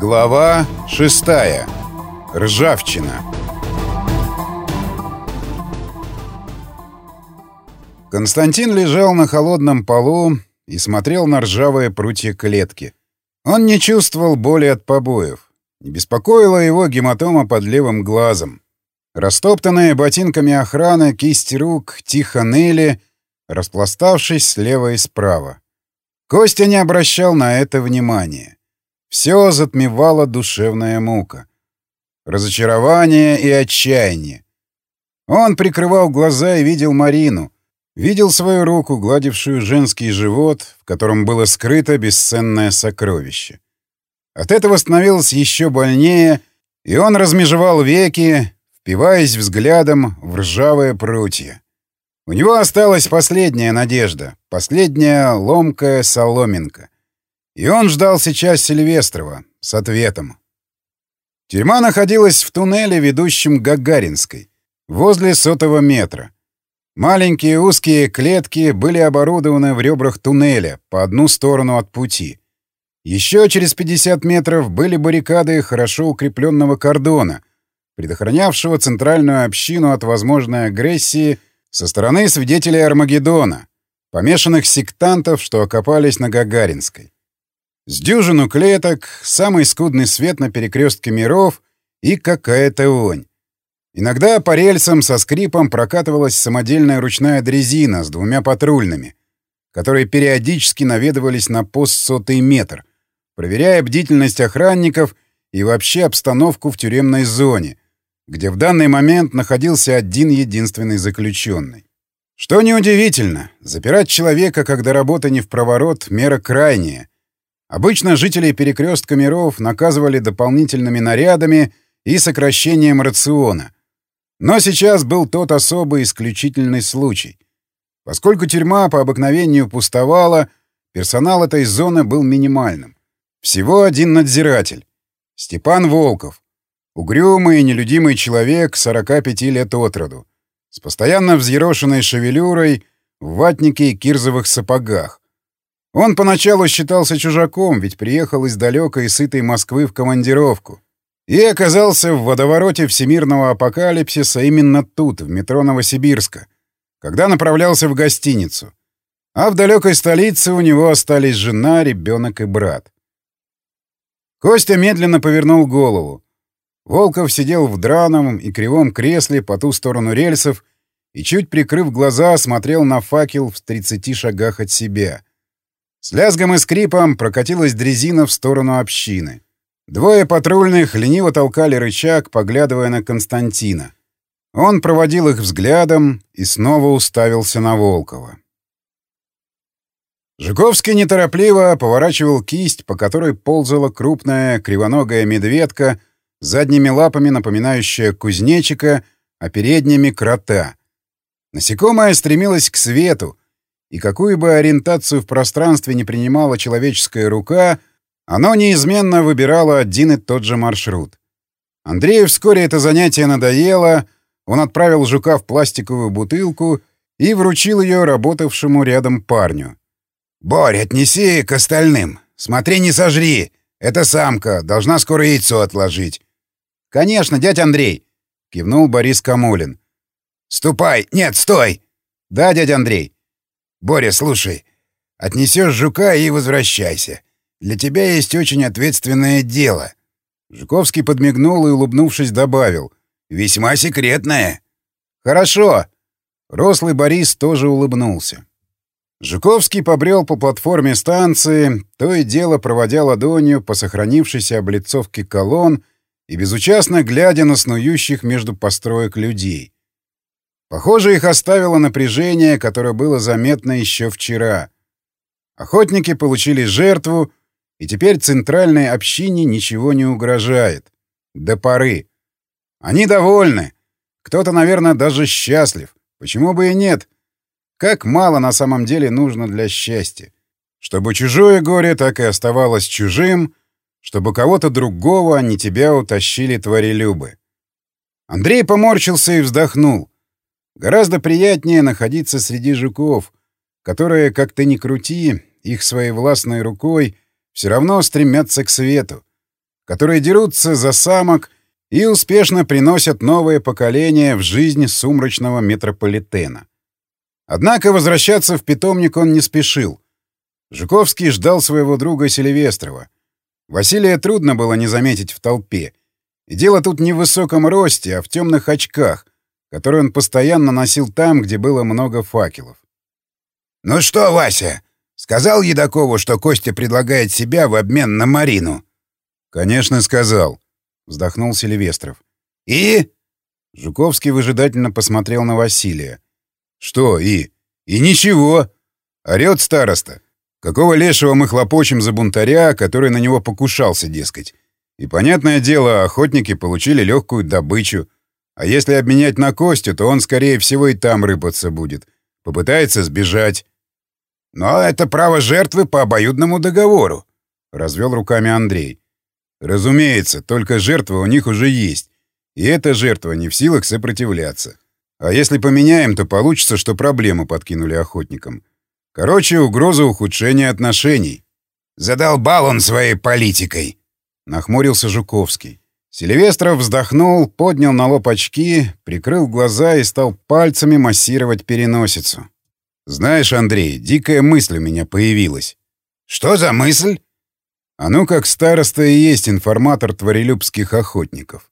Глава шестая. Ржавчина. Константин лежал на холодном полу и смотрел на ржавые прутья клетки. Он не чувствовал боли от побоев. Не беспокоила его гематома под левым глазом. Растоптанные ботинками охраны кисти рук тихо ныли, распластавшись слева и справа. Костя не обращал на это внимания. Все затмевала душевная мука. Разочарование и отчаяние. Он прикрывал глаза и видел Марину. Видел свою руку, гладившую женский живот, в котором было скрыто бесценное сокровище. От этого становилось еще больнее, и он размежевал веки, впиваясь взглядом в ржавые прутья. У него осталась последняя надежда, последняя ломкая соломинка — и он ждал сейчас Сильвестрова с ответом. Тюрьма находилась в туннеле, ведущем к Гагаринской, возле сотого метра. Маленькие узкие клетки были оборудованы в ребрах туннеля по одну сторону от пути. Еще через 50 метров были баррикады хорошо укрепленного кордона, предохранявшего центральную общину от возможной агрессии со стороны свидетелей Армагеддона, помешанных сектантов, что окопались на Гагаринской. С дюжину клеток, самый скудный свет на перекрестке миров и какая-то вонь. Иногда по рельсам со скрипом прокатывалась самодельная ручная дрезина с двумя патрульными, которые периодически наведывались на пост сотый метр, проверяя бдительность охранников и вообще обстановку в тюремной зоне, где в данный момент находился один единственный заключенный. Что неудивительно, запирать человека, когда работа не в проворот, мера крайняя, Обычно жителей перекрестка миров наказывали дополнительными нарядами и сокращением рациона. Но сейчас был тот особый исключительный случай. Поскольку тюрьма по обыкновению пустовала, персонал этой зоны был минимальным. Всего один надзиратель. Степан Волков. Угрюмый и нелюдимый человек 45 лет от роду. С постоянно взъерошенной шевелюрой, в ватнике и кирзовых сапогах. Он поначалу считался чужаком, ведь приехал из далекой и сытой Москвы в командировку. И оказался в водовороте всемирного апокалипсиса именно тут, в метро Новосибирска, когда направлялся в гостиницу. А в далекой столице у него остались жена, ребенок и брат. Костя медленно повернул голову. Волков сидел в драном и кривом кресле по ту сторону рельсов и, чуть прикрыв глаза, смотрел на факел в 30 шагах от себя — с лязгом и скрипом прокатилась дрезина в сторону общины. Двое патрульных лениво толкали рычаг, поглядывая на Константина. Он проводил их взглядом и снова уставился на Волкова. Жуковский неторопливо поворачивал кисть, по которой ползала крупная кривоногая медведка, задними лапами напоминающая кузнечика, а передними — крота. Насекомое стремилось к свету, и какую бы ориентацию в пространстве не принимала человеческая рука, оно неизменно выбирало один и тот же маршрут. Андрею вскоре это занятие надоело, он отправил жука в пластиковую бутылку и вручил ее работавшему рядом парню. «Борь, отнеси к остальным. Смотри, не сожри. Это самка, должна скоро яйцо отложить». «Конечно, дядь Андрей», — кивнул Борис Камулин. «Ступай! Нет, стой!» «Да, дядя Андрей». «Боря, слушай, отнесешь жука и возвращайся. Для тебя есть очень ответственное дело». Жуковский подмигнул и, улыбнувшись, добавил. «Весьма секретное». «Хорошо». Рослый Борис тоже улыбнулся. Жуковский побрел по платформе станции, то и дело проводя ладонью по сохранившейся облицовке колонн и безучастно глядя на снующих между построек людей. Похоже, их оставило напряжение, которое было заметно еще вчера. Охотники получили жертву, и теперь центральной общине ничего не угрожает. До поры. Они довольны. Кто-то, наверное, даже счастлив. Почему бы и нет? Как мало на самом деле нужно для счастья. Чтобы чужое горе так и оставалось чужим, чтобы кого-то другого, а не тебя, утащили твари любы. Андрей поморщился и вздохнул. Гораздо приятнее находиться среди жуков, которые, как ты ни крути, их своей властной рукой все равно стремятся к свету, которые дерутся за самок и успешно приносят новое поколение в жизнь сумрачного метрополитена. Однако возвращаться в питомник он не спешил. Жуковский ждал своего друга Селивестрова. Василия трудно было не заметить в толпе. И дело тут не в высоком росте, а в темных очках, которые он постоянно носил там, где было много факелов. «Ну что, Вася, сказал Едакову, что Костя предлагает себя в обмен на Марину?» «Конечно, сказал», — вздохнул Селивестров. «И?» Жуковский выжидательно посмотрел на Василия. «Что «и»? И ничего. Орёт староста. Какого лешего мы хлопочем за бунтаря, который на него покушался, дескать? И, понятное дело, охотники получили легкую добычу. А если обменять на Костю, то он, скорее всего, и там рыпаться будет. Попытается сбежать. Но это право жертвы по обоюдному договору. Развел руками Андрей. Разумеется, только жертва у них уже есть. И эта жертва не в силах сопротивляться. А если поменяем, то получится, что проблему подкинули охотникам. Короче, угроза ухудшения отношений. Задолбал он своей политикой. Нахмурился Жуковский. Сильвестров вздохнул, поднял на лоб очки, прикрыл глаза и стал пальцами массировать переносицу. «Знаешь, Андрей, дикая мысль у меня появилась». «Что за мысль?» «А ну как староста и есть информатор творелюбских охотников.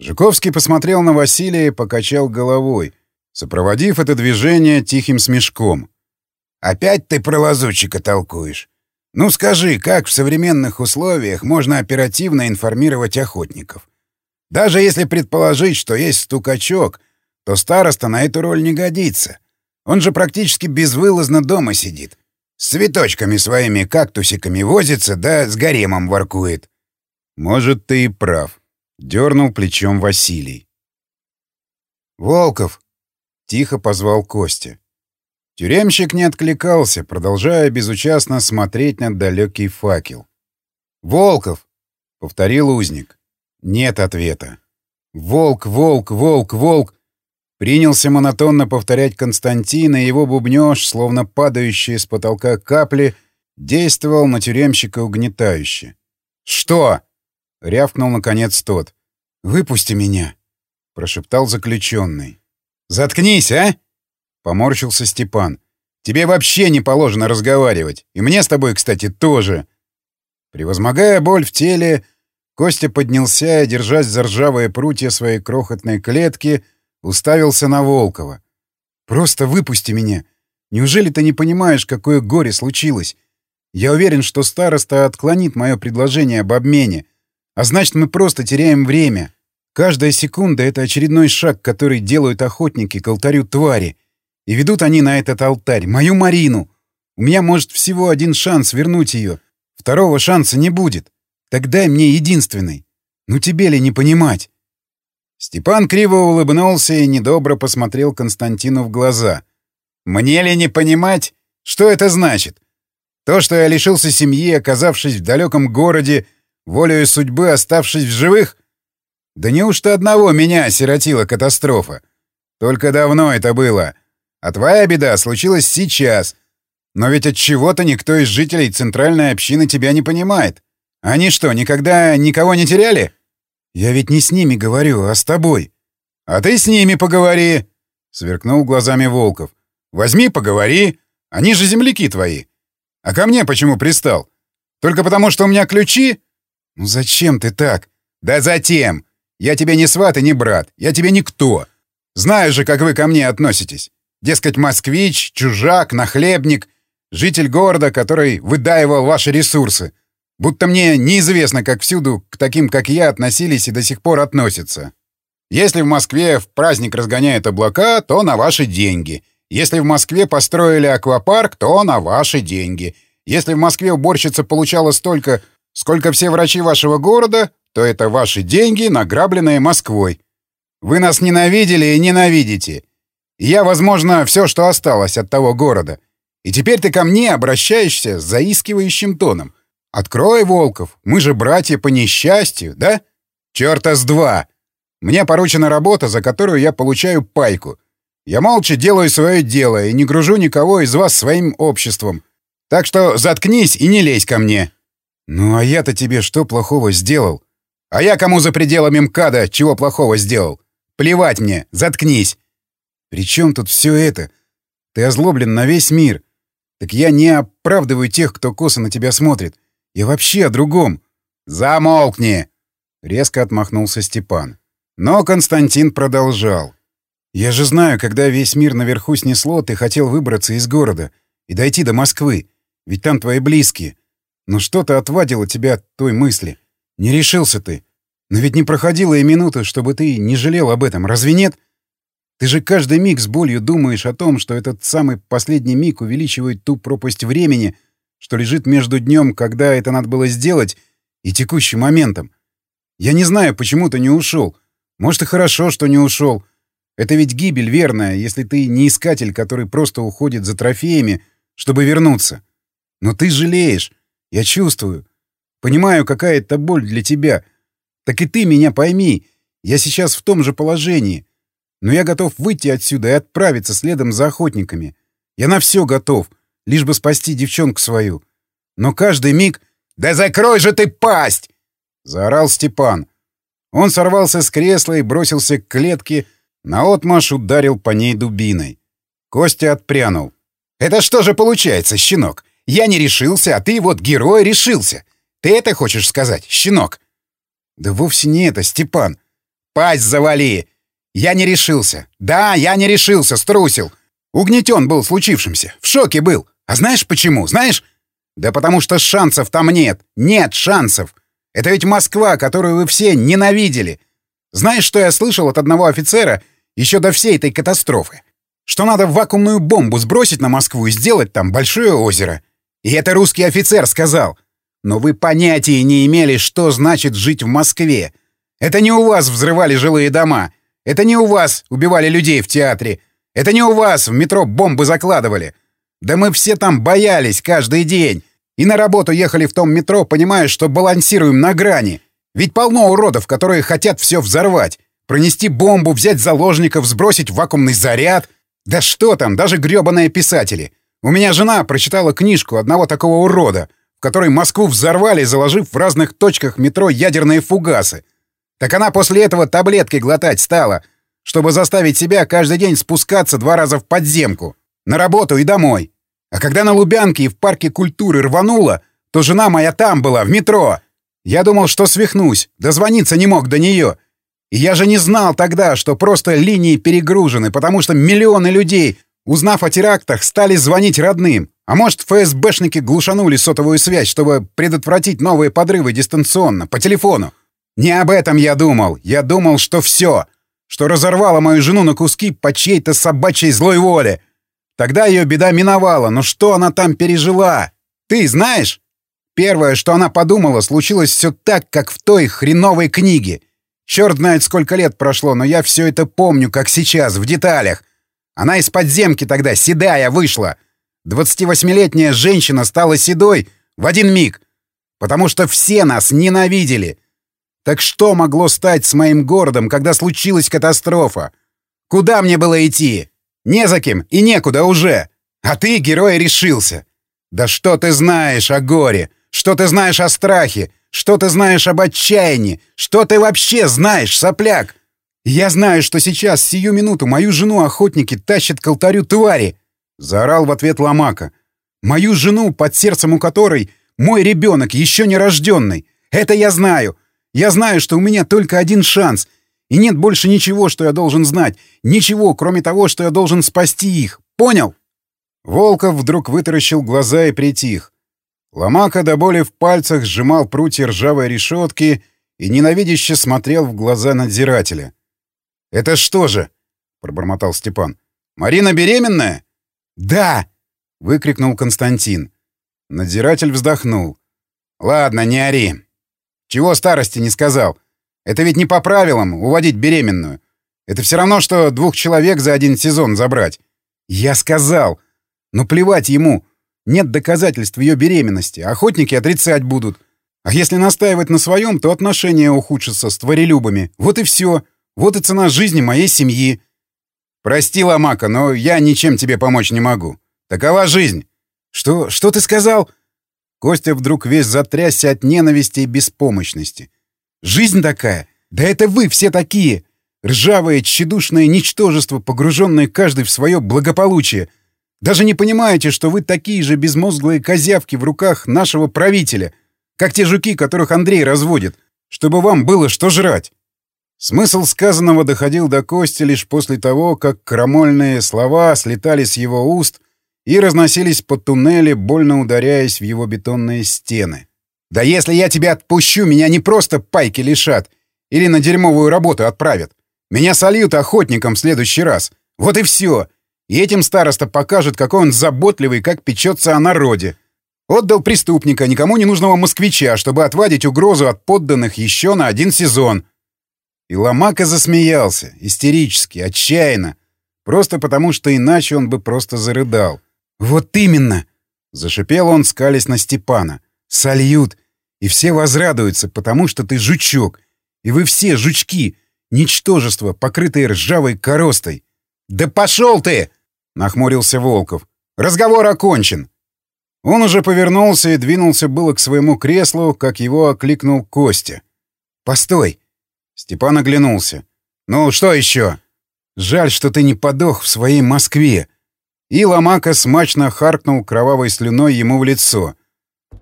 Жуковский посмотрел на Василия и покачал головой, сопроводив это движение тихим смешком. «Опять ты про лазутчика толкуешь? Ну скажи, как в современных условиях можно оперативно информировать охотников? Даже если предположить, что есть стукачок, то староста на эту роль не годится. Он же практически безвылазно дома сидит. С цветочками своими кактусиками возится, да с гаремом воркует. Может, ты и прав. Дернул плечом Василий. «Волков!» — тихо позвал Костя. Тюремщик не откликался, продолжая безучастно смотреть на далекий факел. «Волков!» — повторил узник. Нет ответа. «Волк, волк, волк, волк!» Принялся монотонно повторять Константин, и его бубнёж, словно падающие с потолка капли, действовал на тюремщика угнетающе. «Что?» — рявкнул, наконец, тот. «Выпусти меня!» — прошептал заключенный. «Заткнись, а!» — поморщился Степан. «Тебе вообще не положено разговаривать. И мне с тобой, кстати, тоже!» Превозмогая боль в теле, Костя поднялся и, держась за ржавые прутья своей крохотной клетки, уставился на Волкова. «Просто выпусти меня! Неужели ты не понимаешь, какое горе случилось? Я уверен, что староста отклонит мое предложение об обмене. А значит, мы просто теряем время. Каждая секунда — это очередной шаг, который делают охотники к алтарю твари. И ведут они на этот алтарь мою Марину. У меня, может, всего один шанс вернуть ее. Второго шанса не будет. Так дай мне единственный. Ну тебе ли не понимать?» Степан криво улыбнулся и недобро посмотрел Константину в глаза. «Мне ли не понимать? Что это значит? То, что я лишился семьи, оказавшись в далеком городе, — волею судьбы оставшись в живых? Да неужто одного меня осиротила катастрофа? Только давно это было. А твоя беда случилась сейчас. Но ведь от чего-то никто из жителей центральной общины тебя не понимает. Они что, никогда никого не теряли? Я ведь не с ними говорю, а с тобой. А ты с ними поговори, сверкнул глазами Волков. Возьми, поговори. Они же земляки твои. А ко мне почему пристал? Только потому, что у меня ключи? «Ну зачем ты так?» «Да затем! Я тебе не сват и не брат, я тебе никто. Знаю же, как вы ко мне относитесь. Дескать, москвич, чужак, нахлебник, житель города, который выдаивал ваши ресурсы. Будто мне неизвестно, как всюду к таким, как я, относились и до сих пор относятся. Если в Москве в праздник разгоняют облака, то на ваши деньги. Если в Москве построили аквапарк, то на ваши деньги. Если в Москве уборщица получала столько, Сколько все врачи вашего города, то это ваши деньги, награбленные Москвой. Вы нас ненавидели и ненавидите. Я, возможно, все, что осталось от того города. И теперь ты ко мне обращаешься с заискивающим тоном. Открой, Волков, мы же братья по несчастью, да? Чёрта с два. Мне поручена работа, за которую я получаю пайку. Я молча делаю свое дело и не гружу никого из вас своим обществом. Так что заткнись и не лезь ко мне. «Ну а я-то тебе что плохого сделал?» «А я кому за пределами МКАДа чего плохого сделал? Плевать мне, заткнись!» «При чем тут все это? Ты озлоблен на весь мир. Так я не оправдываю тех, кто косо на тебя смотрит. Я вообще о другом». «Замолкни!» — резко отмахнулся Степан. Но Константин продолжал. «Я же знаю, когда весь мир наверху снесло, ты хотел выбраться из города и дойти до Москвы, ведь там твои близкие. Но что-то отвадило тебя от той мысли. Не решился ты. Но ведь не проходило и минуты, чтобы ты не жалел об этом, разве нет? Ты же каждый миг с болью думаешь о том, что этот самый последний миг увеличивает ту пропасть времени, что лежит между днем, когда это надо было сделать, и текущим моментом. Я не знаю, почему ты не ушел. Может, и хорошо, что не ушел. Это ведь гибель верная, если ты не искатель, который просто уходит за трофеями, чтобы вернуться. Но ты жалеешь. Я чувствую. Понимаю, какая это боль для тебя. Так и ты меня пойми. Я сейчас в том же положении. Но я готов выйти отсюда и отправиться следом за охотниками. Я на все готов, лишь бы спасти девчонку свою. Но каждый миг... «Да закрой же ты пасть!» — заорал Степан. Он сорвался с кресла и бросился к клетке, наотмашь ударил по ней дубиной. Костя отпрянул. «Это что же получается, щенок? Я не решился, а ты вот герой решился. Ты это хочешь сказать, щенок?» «Да вовсе не это, Степан». «Пасть завали! Я не решился. Да, я не решился, струсил. Угнетен был случившимся. В шоке был. А знаешь почему? Знаешь? Да потому что шансов там нет. Нет шансов. Это ведь Москва, которую вы все ненавидели. Знаешь, что я слышал от одного офицера еще до всей этой катастрофы? Что надо вакуумную бомбу сбросить на Москву и сделать там большое озеро. И это русский офицер сказал. Но вы понятия не имели, что значит жить в Москве. Это не у вас взрывали жилые дома. Это не у вас убивали людей в театре. Это не у вас в метро бомбы закладывали. Да мы все там боялись каждый день. И на работу ехали в том метро, понимая, что балансируем на грани. Ведь полно уродов, которые хотят все взорвать. Пронести бомбу, взять заложников, сбросить вакуумный заряд. Да что там, даже грёбаные писатели. У меня жена прочитала книжку одного такого урода, в которой Москву взорвали, заложив в разных точках метро ядерные фугасы. Так она после этого таблетки глотать стала, чтобы заставить себя каждый день спускаться два раза в подземку. На работу и домой. А когда на Лубянке и в парке культуры рвануло, то жена моя там была, в метро. Я думал, что свихнусь, дозвониться не мог до нее. И я же не знал тогда, что просто линии перегружены, потому что миллионы людей Узнав о терактах, стали звонить родным. А может, ФСБшники глушанули сотовую связь, чтобы предотвратить новые подрывы дистанционно, по телефону. Не об этом я думал. Я думал, что все. Что разорвало мою жену на куски по чьей-то собачьей злой воле. Тогда ее беда миновала, но что она там пережила? Ты знаешь? Первое, что она подумала, случилось все так, как в той хреновой книге. Черт знает, сколько лет прошло, но я все это помню, как сейчас, в деталях. Она из подземки тогда седая вышла. 28-летняя женщина стала седой в один миг. Потому что все нас ненавидели. Так что могло стать с моим городом, когда случилась катастрофа? Куда мне было идти? Не за кем и некуда уже. А ты, герой, решился. Да что ты знаешь о горе? Что ты знаешь о страхе? Что ты знаешь об отчаянии? Что ты вообще знаешь, сопляк? «Я знаю, что сейчас, сию минуту, мою жену охотники тащат к алтарю твари!» — заорал в ответ Ломака. «Мою жену, под сердцем у которой мой ребенок, еще не рожденный. Это я знаю. Я знаю, что у меня только один шанс. И нет больше ничего, что я должен знать. Ничего, кроме того, что я должен спасти их. Понял?» Волков вдруг вытаращил глаза и притих. Ломака до боли в пальцах сжимал прутья ржавой решетки и ненавидяще смотрел в глаза надзирателя. «Это что же?» — пробормотал Степан. «Марина беременная?» «Да!» — выкрикнул Константин. Надзиратель вздохнул. «Ладно, не ори. Чего старости не сказал? Это ведь не по правилам уводить беременную. Это все равно, что двух человек за один сезон забрать. Я сказал. Но плевать ему. Нет доказательств ее беременности. Охотники отрицать будут. А если настаивать на своем, то отношения ухудшатся с творелюбами. Вот и все. Вот и цена жизни моей семьи. Прости, Ломака, но я ничем тебе помочь не могу. Такова жизнь. Что, что ты сказал? Костя вдруг весь затрясся от ненависти и беспомощности. «Жизнь такая? Да это вы все такие! Ржавое, тщедушное ничтожество, погруженное каждый в свое благополучие. Даже не понимаете, что вы такие же безмозглые козявки в руках нашего правителя, как те жуки, которых Андрей разводит, чтобы вам было что жрать!» Смысл сказанного доходил до Кости лишь после того, как крамольные слова слетали с его уст и разносились по туннеле, больно ударяясь в его бетонные стены. «Да если я тебя отпущу, меня не просто пайки лишат или на дерьмовую работу отправят. Меня сольют охотником в следующий раз. Вот и все. И этим староста покажет, какой он заботливый, как печется о народе. Отдал преступника, никому не нужного москвича, чтобы отвадить угрозу от подданных еще на один сезон. И Ломака засмеялся, истерически, отчаянно, просто потому, что иначе он бы просто зарыдал. «Вот именно!» — зашипел он, скались на Степана. «Сольют, и все возрадуются, потому что ты жучок, и вы все жучки, ничтожество, покрытые ржавой коростой». «Да пошел ты!» — нахмурился Волков. «Разговор окончен!» Он уже повернулся и двинулся было к своему креслу, как его окликнул Костя. «Постой!» Степан оглянулся. «Ну, что еще?» «Жаль, что ты не подох в своей Москве». И Ломака смачно харкнул кровавой слюной ему в лицо.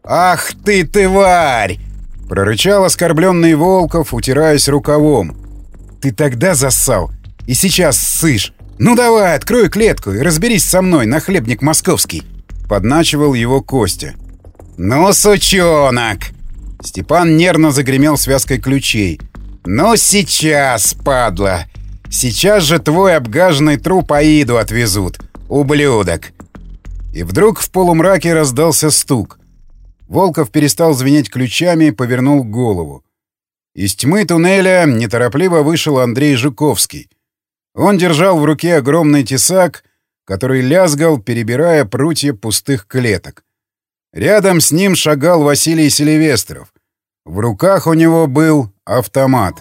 «Ах ты, тварь!» — прорычал оскорбленный Волков, утираясь рукавом. «Ты тогда зассал, и сейчас ссышь. Ну давай, открой клетку и разберись со мной, нахлебник московский!» Подначивал его Костя. «Ну, сучонок!» Степан нервно загремел связкой ключей. «Ну сейчас, падла! Сейчас же твой обгаженный труп Аиду отвезут, ублюдок!» И вдруг в полумраке раздался стук. Волков перестал звенеть ключами, повернул голову. Из тьмы туннеля неторопливо вышел Андрей Жуковский. Он держал в руке огромный тесак, который лязгал, перебирая прутья пустых клеток. Рядом с ним шагал Василий Селивестров. В руках у него был автомат.